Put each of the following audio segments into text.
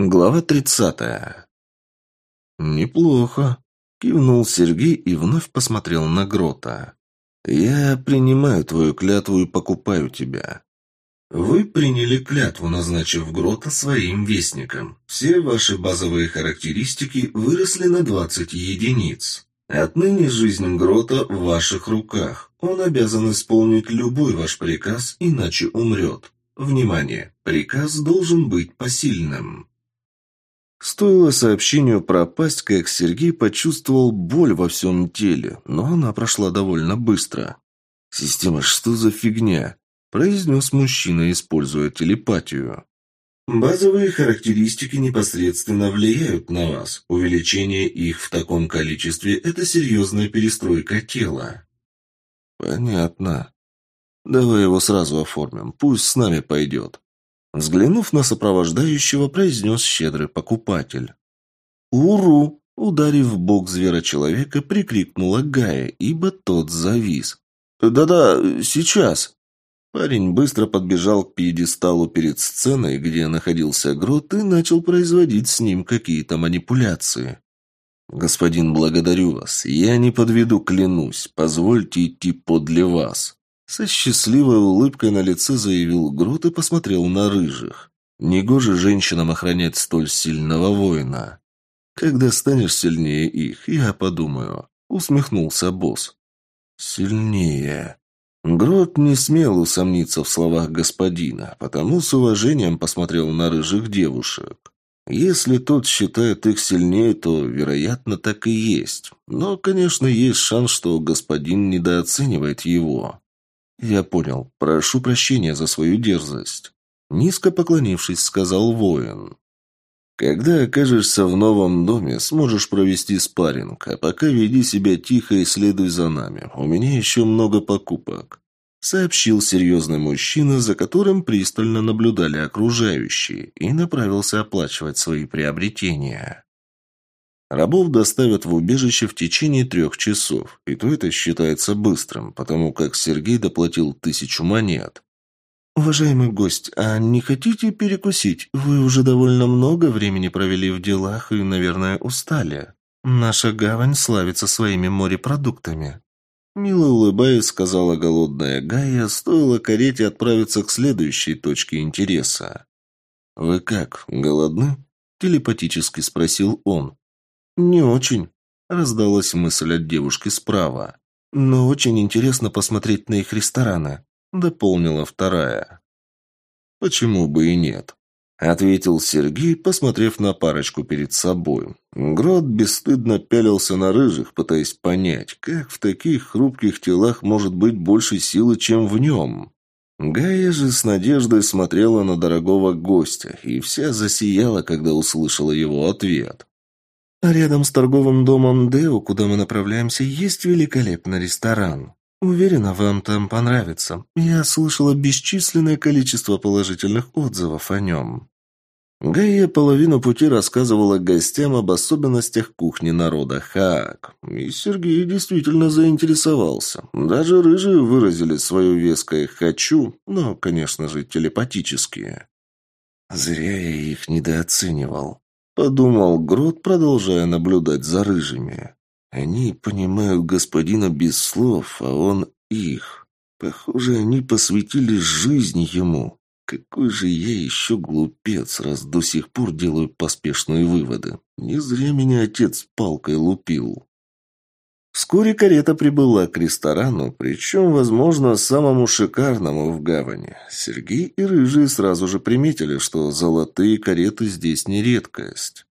Глава тридцатая. «Неплохо», — кивнул Сергей и вновь посмотрел на Грота. «Я принимаю твою клятву и покупаю тебя». Вы приняли клятву, назначив Грота своим вестником. Все ваши базовые характеристики выросли на 20 единиц. Отныне жизнь Грота в ваших руках. Он обязан исполнить любой ваш приказ, иначе умрет. Внимание! Приказ должен быть посильным. Стоило сообщению пропасть, как Сергей почувствовал боль во всем теле, но она прошла довольно быстро. «Система, что за фигня?» – произнес мужчина, используя телепатию. Базовые характеристики непосредственно влияют на вас. Увеличение их в таком количестве – это серьезная перестройка тела. Понятно. Давай его сразу оформим, пусть с нами пойдет. Взглянув на сопровождающего, произнес щедрый покупатель. «Уру!» – ударив в бок звера-человека, прикрикнула Гая, ибо тот завис. «Да-да, сейчас!» Парень быстро подбежал к пьедесталу перед сценой, где находился грот, и начал производить с ним какие-то манипуляции. «Господин, благодарю вас. Я не подведу, клянусь. Позвольте идти подле вас». Со счастливой улыбкой на лице заявил Грот и посмотрел на рыжих. Негоже женщинам охранять столь сильного воина. Когда станешь сильнее их, я подумаю. Усмехнулся босс. Сильнее. Грот не смел усомниться в словах господина, потому с уважением посмотрел на рыжих девушек. Если тот считает их сильнее, то, вероятно, так и есть. Но, конечно, есть шанс, что господин недооценивает его. «Я понял. Прошу прощения за свою дерзость». Низко поклонившись, сказал воин. «Когда окажешься в новом доме, сможешь провести спарринг, а пока веди себя тихо и следуй за нами. У меня еще много покупок», — сообщил серьезный мужчина, за которым пристально наблюдали окружающие, и направился оплачивать свои приобретения. Рабов доставят в убежище в течение трех часов, и то это считается быстрым, потому как Сергей доплатил тысячу монет. «Уважаемый гость, а не хотите перекусить? Вы уже довольно много времени провели в делах и, наверное, устали. Наша гавань славится своими морепродуктами». Мило улыбаясь, сказала голодная Гая, стоило карете отправиться к следующей точке интереса. «Вы как, голодны?» – телепатически спросил он. «Не очень», – раздалась мысль от девушки справа. «Но очень интересно посмотреть на их рестораны», – дополнила вторая. «Почему бы и нет?» – ответил Сергей, посмотрев на парочку перед собой. Грот бесстыдно пялился на рыжих, пытаясь понять, как в таких хрупких телах может быть больше силы, чем в нем. Гая же с надеждой смотрела на дорогого гостя, и вся засияла, когда услышала его ответ. Рядом с торговым домом Део, куда мы направляемся, есть великолепный ресторан. Уверена, вам там понравится. Я слышала бесчисленное количество положительных отзывов о нем». Гайя половину пути рассказывала гостям об особенностях кухни народа Хаак. И Сергей действительно заинтересовался. Даже рыжие выразили свое веское «хочу», но, конечно же, телепатические. Зря я их недооценивал. Подумал Грот, продолжая наблюдать за рыжими. Они понимают господина без слов, а он их. Похоже, они посвятили жизнь ему. Какой же я еще глупец, раз до сих пор делаю поспешные выводы. Не зря меня отец палкой лупил. Вскоре карета прибыла к ресторану, причем, возможно, самому шикарному в гавани. Сергей и Рыжий сразу же приметили, что золотые кареты здесь не редкость.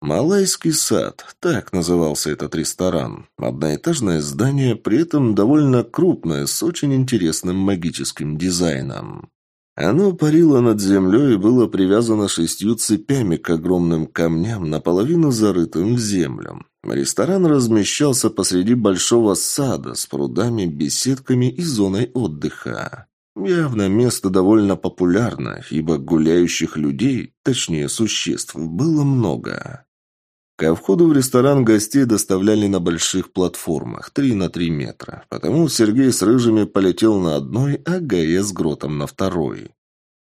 «Малайский сад» – так назывался этот ресторан. Одноэтажное здание, при этом довольно крупное, с очень интересным магическим дизайном. Оно парило над землей и было привязано шестью цепями к огромным камням, наполовину зарытым в землю. Ресторан размещался посреди большого сада с прудами, беседками и зоной отдыха. Явно место довольно популярно, ибо гуляющих людей, точнее существ, было много. Ко входу в ресторан гостей доставляли на больших платформах, 3 на 3 метра. Потому Сергей с рыжими полетел на одной, а Гая с гротом на второй.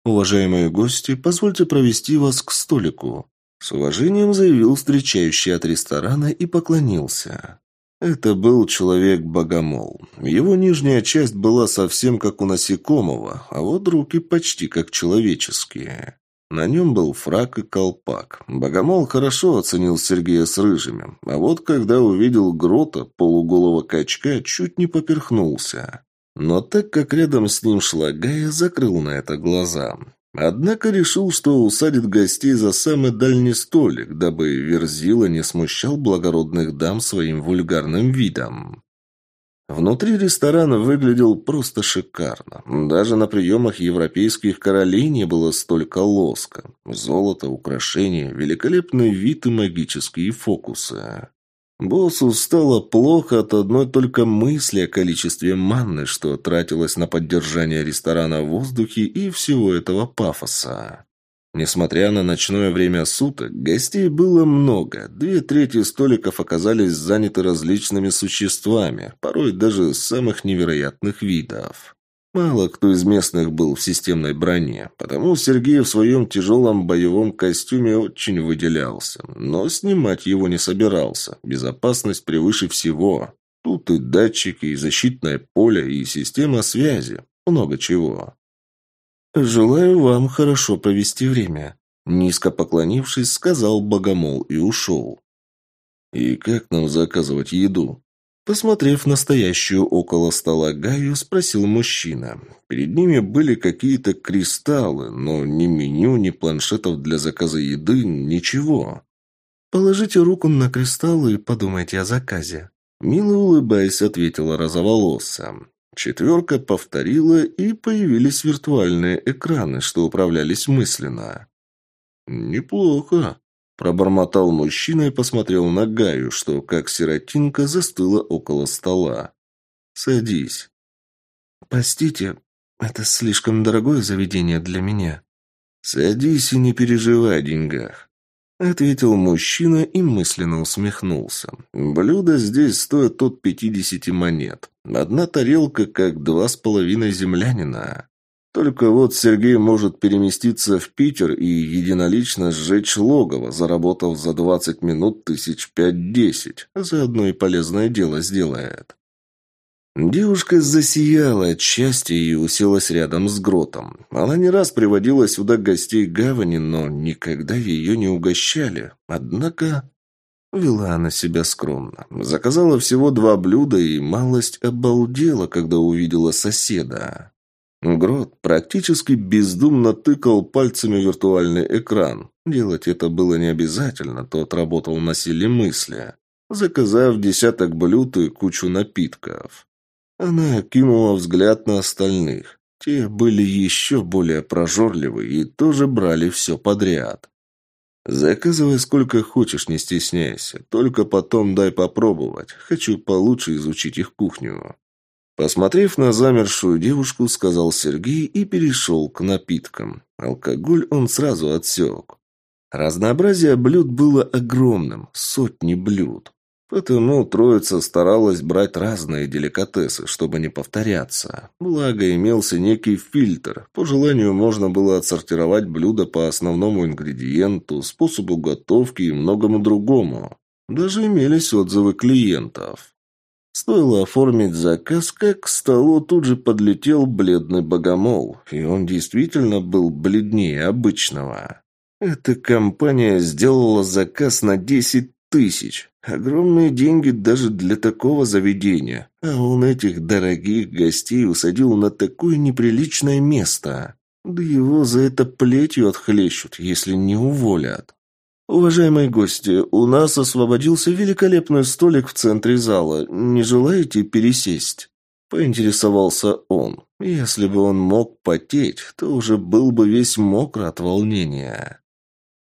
Уважаемые гости, позвольте провести вас к столику. С уважением заявил встречающий от ресторана и поклонился. Это был человек-богомол. Его нижняя часть была совсем как у насекомого, а вот руки почти как человеческие. На нем был фрак и колпак. Богомол хорошо оценил Сергея с рыжими, а вот когда увидел грота, полуголого качка, чуть не поперхнулся. Но так как рядом с ним шла Гая, закрыл на это глаза. Однако решил, что усадит гостей за самый дальний столик, дабы Верзила не смущал благородных дам своим вульгарным видом. Внутри ресторана выглядел просто шикарно. Даже на приемах европейских королей не было столько лоска. Золото, украшения, великолепный вид и магические фокусы. Боссу стало плохо от одной только мысли о количестве манны, что тратилось на поддержание ресторана в воздухе и всего этого пафоса. Несмотря на ночное время суток, гостей было много. Две трети столиков оказались заняты различными существами, порой даже самых невероятных видов. Мало кто из местных был в системной броне, потому Сергей в своем тяжелом боевом костюме очень выделялся, но снимать его не собирался. Безопасность превыше всего. Тут и датчики, и защитное поле, и система связи. Много чего. «Желаю вам хорошо провести время», — низко поклонившись, сказал Богомол и ушел. «И как нам заказывать еду?» Посмотрев настоящую около стола Гаю, спросил мужчина. Перед ними были какие-то кристаллы, но ни меню, ни планшетов для заказа еды, ничего. «Положите руку на кристаллы и подумайте о заказе», Мило улыбаясь, ответила розоволоса. Четверка повторила, и появились виртуальные экраны, что управлялись мысленно. «Неплохо», Пробормотал мужчина и посмотрел на Гаю, что, как сиротинка, застыла около стола. «Садись». «Простите, это слишком дорогое заведение для меня». «Садись и не переживай о деньгах», — ответил мужчина и мысленно усмехнулся. «Блюдо здесь стоит от пятидесяти монет. Одна тарелка, как два с половиной землянина». Только вот Сергей может переместиться в Питер и единолично сжечь логово, заработав за 20 минут тысяч пять-десять. Заодно и полезное дело сделает. Девушка засияла от счастья и уселась рядом с гротом. Она не раз приводила сюда гостей гавани, но никогда ее не угощали. Однако вела она себя скромно. Заказала всего два блюда и малость обалдела, когда увидела соседа. Грот практически бездумно тыкал пальцами виртуальный экран. Делать это было не обязательно, тот работал на силе мысли, заказав десяток блюд и кучу напитков. Она кинула взгляд на остальных. Те были еще более прожорливы и тоже брали все подряд. «Заказывай сколько хочешь, не стесняйся. Только потом дай попробовать. Хочу получше изучить их кухню». Посмотрев на замершую девушку, сказал Сергей и перешел к напиткам. Алкоголь он сразу отсек. Разнообразие блюд было огромным, сотни блюд. Потому троица старалась брать разные деликатесы, чтобы не повторяться. Благо имелся некий фильтр. По желанию можно было отсортировать блюда по основному ингредиенту, способу готовки и многому другому. Даже имелись отзывы клиентов. Стоило оформить заказ, как к столу тут же подлетел бледный богомол, и он действительно был бледнее обычного. Эта компания сделала заказ на десять тысяч. Огромные деньги даже для такого заведения. А он этих дорогих гостей усадил на такое неприличное место. Да его за это плетью отхлещут, если не уволят. «Уважаемые гости, у нас освободился великолепный столик в центре зала. Не желаете пересесть?» Поинтересовался он. Если бы он мог потеть, то уже был бы весь мокр от волнения.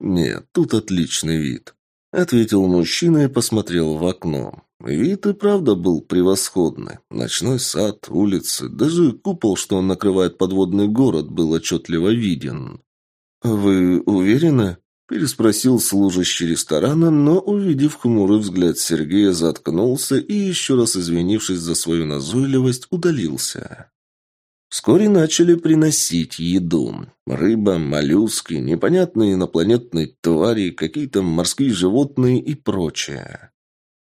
«Нет, тут отличный вид», — ответил мужчина и посмотрел в окно. Вид и правда был превосходный. Ночной сад, улицы, даже купол, что он накрывает подводный город, был отчетливо виден. «Вы уверены?» Переспросил служащий ресторана, но, увидев хмурый взгляд Сергея, заткнулся и, еще раз извинившись за свою назойливость, удалился. Вскоре начали приносить еду. Рыба, моллюски, непонятные инопланетные твари, какие-то морские животные и прочее.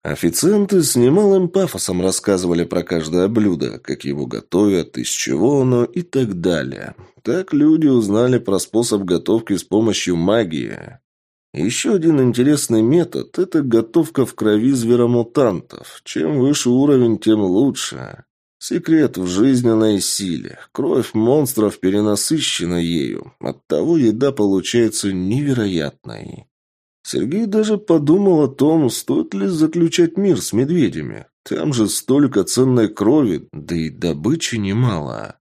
Официанты с немалым пафосом рассказывали про каждое блюдо, как его готовят, из чего оно и так далее. Так люди узнали про способ готовки с помощью магии. Еще один интересный метод – это готовка в крови зверомутантов. Чем выше уровень, тем лучше. Секрет в жизненной силе. Кровь монстров перенасыщена ею. Оттого еда получается невероятной. Сергей даже подумал о том, стоит ли заключать мир с медведями. Там же столько ценной крови, да и добычи немало.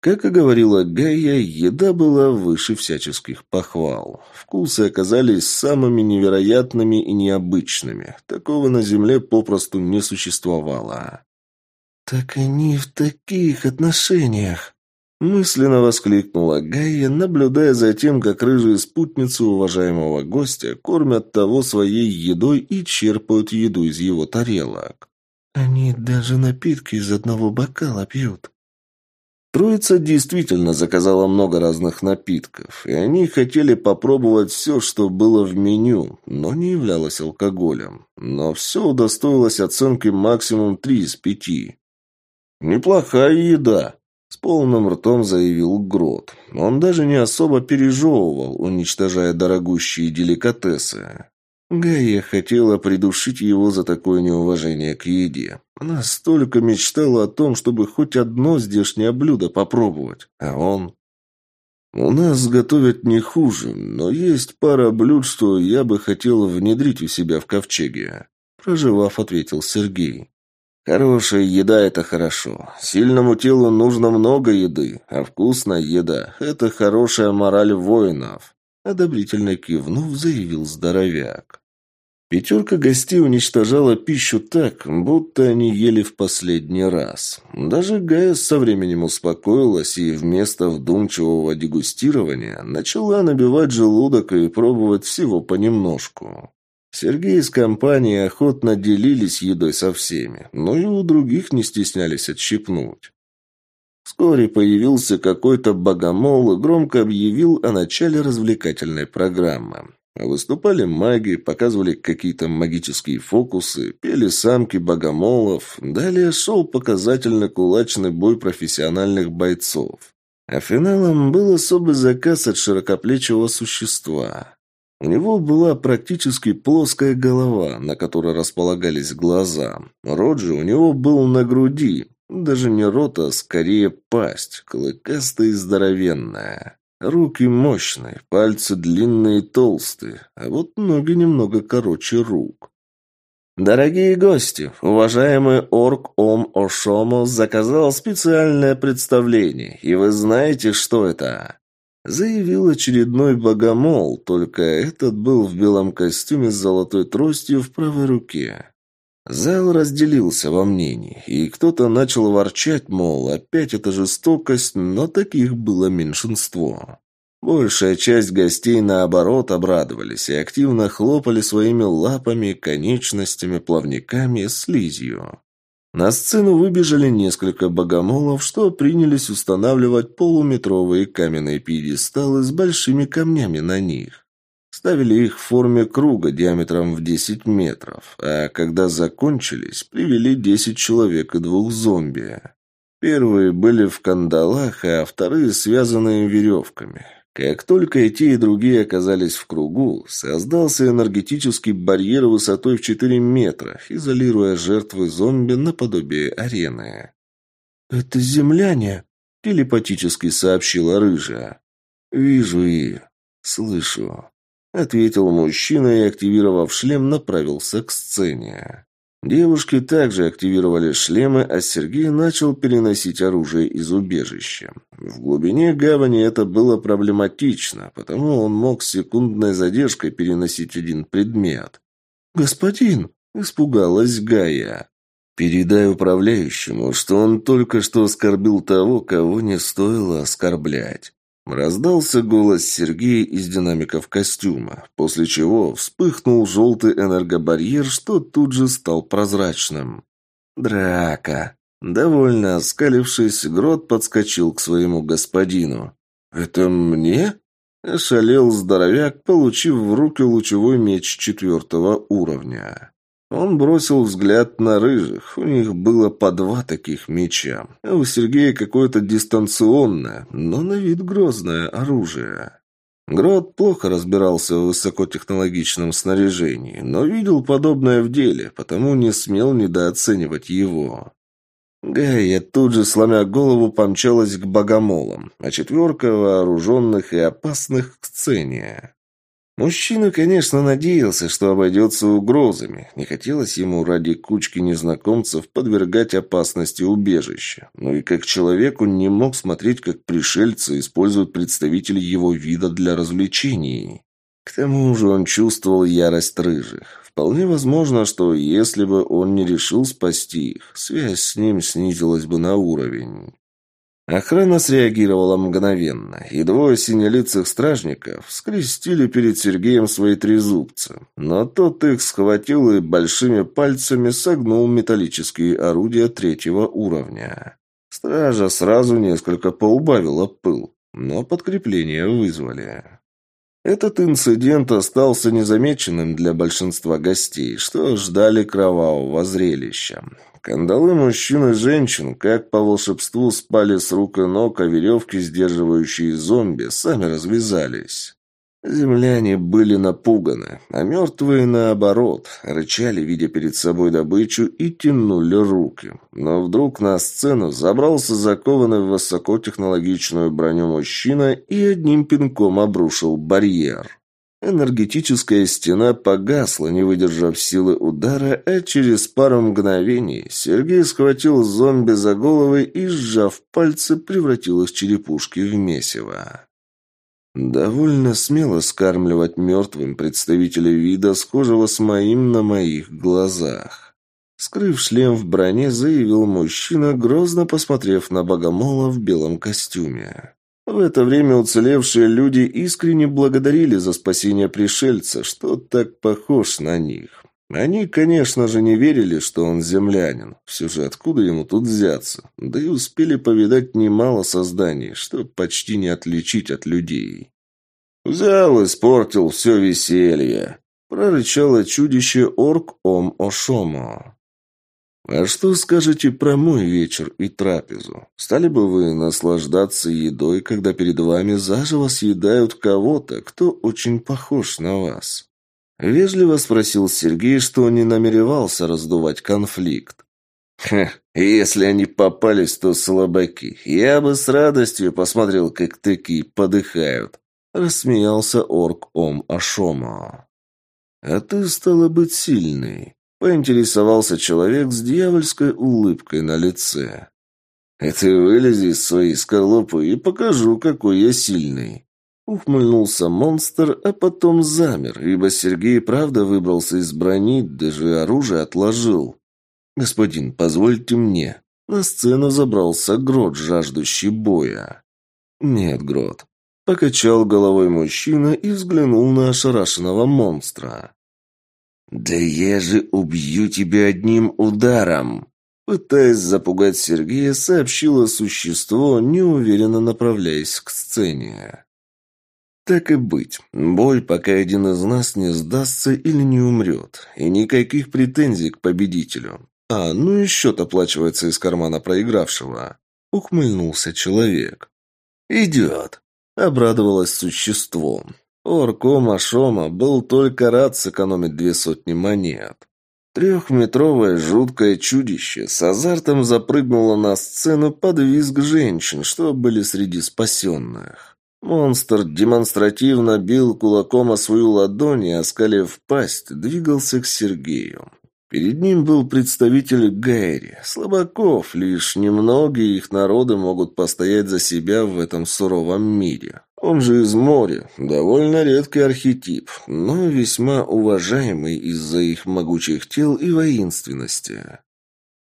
Как и говорила Гая, еда была выше всяческих похвал. Вкусы оказались самыми невероятными и необычными. Такого на земле попросту не существовало. «Так они в таких отношениях!» Мысленно воскликнула Гайя, наблюдая за тем, как рыжие спутницы уважаемого гостя кормят того своей едой и черпают еду из его тарелок. «Они даже напитки из одного бокала пьют». Троица действительно заказала много разных напитков, и они хотели попробовать все, что было в меню, но не являлось алкоголем. Но все удостоилось оценки максимум три из пяти. «Неплохая еда», с полным ртом заявил Грот. Он даже не особо пережевывал, уничтожая дорогущие деликатесы. Гая хотела придушить его за такое неуважение к еде. Она столько мечтала о том, чтобы хоть одно здешнее блюдо попробовать. А он... «У нас готовят не хуже, но есть пара блюд, что я бы хотел внедрить у себя в ковчеге», проживав, ответил Сергей. Хорошая еда – это хорошо. Сильному телу нужно много еды, а вкусная еда – это хорошая мораль воинов. Одобрительно кивнув, заявил здоровяк. Пятерка гостей уничтожала пищу так, будто они ели в последний раз. Даже Гая со временем успокоилась и вместо вдумчивого дегустирования начала набивать желудок и пробовать всего понемножку. Сергей с компанией охотно делились едой со всеми, но и у других не стеснялись отщипнуть. Вскоре появился какой-то богомол и громко объявил о начале развлекательной программы. Выступали маги, показывали какие-то магические фокусы, пели самки богомолов. Далее шел показательный кулачный бой профессиональных бойцов. А финалом был особый заказ от широкоплечего существа. У него была практически плоская голова, на которой располагались глаза. Рот же у него был на груди. Даже не рот, а скорее пасть, клыкастая и здоровенная. Руки мощные, пальцы длинные и толстые, а вот ноги немного короче рук. Дорогие гости, уважаемый орк Ом Ошомо заказал специальное представление, и вы знаете, что это? Заявил очередной богомол, только этот был в белом костюме с золотой тростью в правой руке. Зал разделился во мнении, и кто-то начал ворчать, мол, опять это жестокость, но таких было меньшинство. Большая часть гостей, наоборот, обрадовались и активно хлопали своими лапами, конечностями, плавниками, слизью. На сцену выбежали несколько богомолов, что принялись устанавливать полуметровые каменные пьедесталы с большими камнями на них. Ставили их в форме круга диаметром в 10 метров, а когда закончились, привели 10 человек и двух зомби. Первые были в кандалах, а вторые связанные веревками. Как только и те, и другие оказались в кругу, создался энергетический барьер высотой в 4 метра, изолируя жертвы зомби наподобие арены. «Это земляне», — телепатически сообщила рыжая. «Вижу и слышу», — ответил мужчина и, активировав шлем, направился к сцене. Девушки также активировали шлемы, а Сергей начал переносить оружие из убежища. В глубине гавани это было проблематично, потому он мог с секундной задержкой переносить один предмет. «Господин!» – испугалась Гая. «Передай управляющему, что он только что оскорбил того, кого не стоило оскорблять». Раздался голос Сергея из динамиков костюма, после чего вспыхнул желтый энергобарьер, что тут же стал прозрачным. «Драка!» Довольно оскалившись, Грот подскочил к своему господину. «Это мне?» Ошалел здоровяк, получив в руки лучевой меч четвертого уровня. Он бросил взгляд на рыжих. У них было по два таких меча. А у Сергея какое-то дистанционное, но на вид грозное оружие. Грот плохо разбирался в высокотехнологичном снаряжении, но видел подобное в деле, потому не смел недооценивать его. Гая тут же, сломя голову, помчалась к богомолам, а четверка вооруженных и опасных к сцене. Мужчина, конечно, надеялся, что обойдется угрозами. Не хотелось ему ради кучки незнакомцев подвергать опасности убежища. Но и как человек он не мог смотреть, как пришельцы используют представителей его вида для развлечений. К тому же он чувствовал ярость рыжих. Вполне возможно, что если бы он не решил спасти их, связь с ним снизилась бы на уровень. Охрана среагировала мгновенно, и двое синелицых стражников скрестили перед Сергеем свои трезубцы. Но тот их схватил и большими пальцами согнул металлические орудия третьего уровня. Стража сразу несколько поубавила пыл, но подкрепление вызвали. Этот инцидент остался незамеченным для большинства гостей, что ждали кровавого зрелища. Кандалы мужчин и женщин, как по волшебству, спали с рук и ног, а веревки, сдерживающие зомби, сами развязались. Земляне были напуганы, а мертвые, наоборот, рычали, видя перед собой добычу, и тянули руки. Но вдруг на сцену забрался закованный в высокотехнологичную броню мужчина и одним пинком обрушил барьер. Энергетическая стена погасла, не выдержав силы удара, а через пару мгновений Сергей схватил зомби за головы и, сжав пальцы, превратил их черепушки в месиво. Довольно смело скармливать мертвым представителей вида, схожего с моим на моих глазах. Скрыв шлем в броне, заявил мужчина, грозно посмотрев на богомола в белом костюме. В это время уцелевшие люди искренне благодарили за спасение пришельца, что так похож на них. Они, конечно же, не верили, что он землянин. Все же откуда ему тут взяться? Да и успели повидать немало созданий, что почти не отличить от людей. «Взял, испортил все веселье», — прорычало чудище орк Ом Ошомо. «А что скажете про мой вечер и трапезу? Стали бы вы наслаждаться едой, когда перед вами заживо съедают кого-то, кто очень похож на вас?» Вежливо спросил Сергей, что не намеревался раздувать конфликт. «Хе, если они попались, то слабаки. Я бы с радостью посмотрел, как такие подыхают», — рассмеялся орк Ом Ашома. «А ты, стало быть, сильный. Поинтересовался человек с дьявольской улыбкой на лице. «Это вылези из своей скорлупы и покажу, какой я сильный». Ухмыльнулся монстр, а потом замер, ибо Сергей правда выбрался из брони, даже оружие отложил. «Господин, позвольте мне». На сцену забрался Грот, жаждущий боя. «Нет, Грот». Покачал головой мужчина и взглянул на ошарашенного монстра. «Да я же убью тебя одним ударом!» Пытаясь запугать Сергея, сообщило существо, неуверенно направляясь к сцене. «Так и быть. Бой, пока один из нас не сдастся или не умрет. И никаких претензий к победителю. А, ну и счет оплачивается из кармана проигравшего». Ухмыльнулся человек. «Идет!» — обрадовалось существо. Оркома Шома был только рад сэкономить две сотни монет. Трехметровое жуткое чудище с азартом запрыгнуло на сцену под визг женщин, что были среди спасенных. Монстр демонстративно бил кулаком о свою ладонь и, оскалив пасть, двигался к Сергею. Перед ним был представитель Гэри. Слабаков, лишь немногие их народы могут постоять за себя в этом суровом мире. Он же из моря, довольно редкий архетип, но весьма уважаемый из-за их могучих тел и воинственности.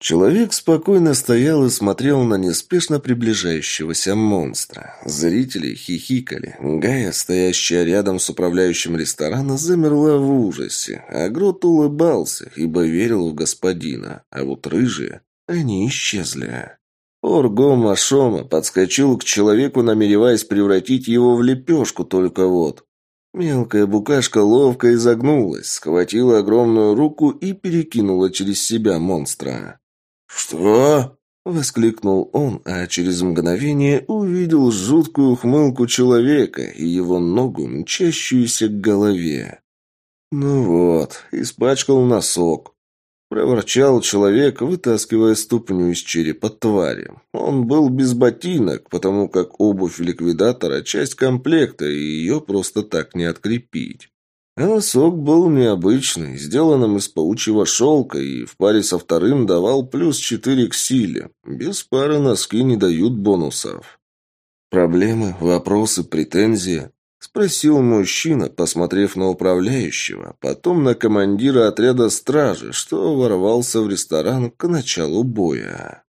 Человек спокойно стоял и смотрел на неспешно приближающегося монстра. Зрители хихикали. Гая, стоящая рядом с управляющим ресторана, замерла в ужасе. А Грот улыбался, ибо верил в господина. А вот рыжие Они исчезли. Орго Машома подскочил к человеку, намереваясь превратить его в лепешку, только вот. Мелкая букашка ловко изогнулась, схватила огромную руку и перекинула через себя монстра. «Что?» — воскликнул он, а через мгновение увидел жуткую ухмылку человека и его ногу, мчащуюся к голове. «Ну вот, испачкал носок», — проворчал человек, вытаскивая ступню из черепа твари. Он был без ботинок, потому как обувь ликвидатора — часть комплекта, и ее просто так не открепить. А носок был необычный, сделанным из паучьего шелка, и в паре со вторым давал плюс четыре к силе. Без пары носки не дают бонусов. Проблемы, вопросы, претензии? Спросил мужчина, посмотрев на управляющего, потом на командира отряда стражи, что ворвался в ресторан к началу боя.